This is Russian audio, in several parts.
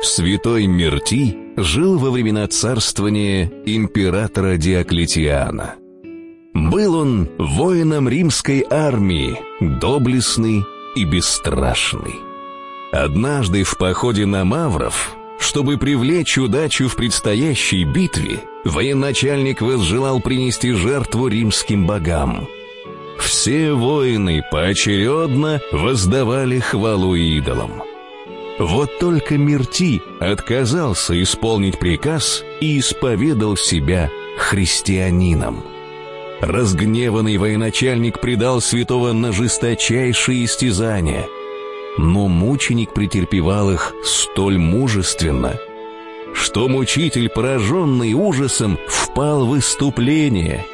Святой Мирти жил во времена царствования императора Диоклетиана. Был он воином римской армии, доблестный и бесстрашный. Однажды в походе на Мавров, чтобы привлечь удачу в предстоящей битве, военачальник возжелал принести жертву римским богам. Все воины поочередно воздавали хвалу идолам. Вот только Мирти отказался исполнить приказ и исповедал себя христианином. Разгневанный военачальник предал святого на жесточайшие истязания – но мученик претерпевал их столь мужественно, что мучитель, пораженный ужасом, впал в выступление,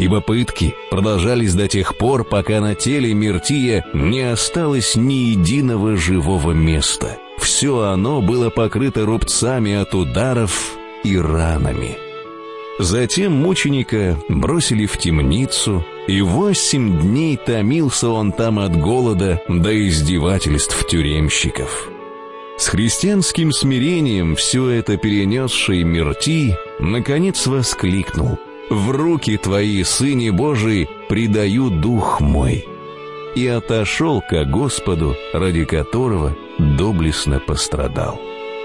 ибо пытки продолжались до тех пор, пока на теле Мертия не осталось ни единого живого места. Все оно было покрыто рубцами от ударов и ранами. Затем мученика бросили в темницу, и восемь дней томился он там от голода до издевательств тюремщиков. С христианским смирением все это перенесший Мерти наконец воскликнул «В руки твои, Сыне Божий, предаю дух мой» и отошел ко Господу, ради которого доблестно пострадал.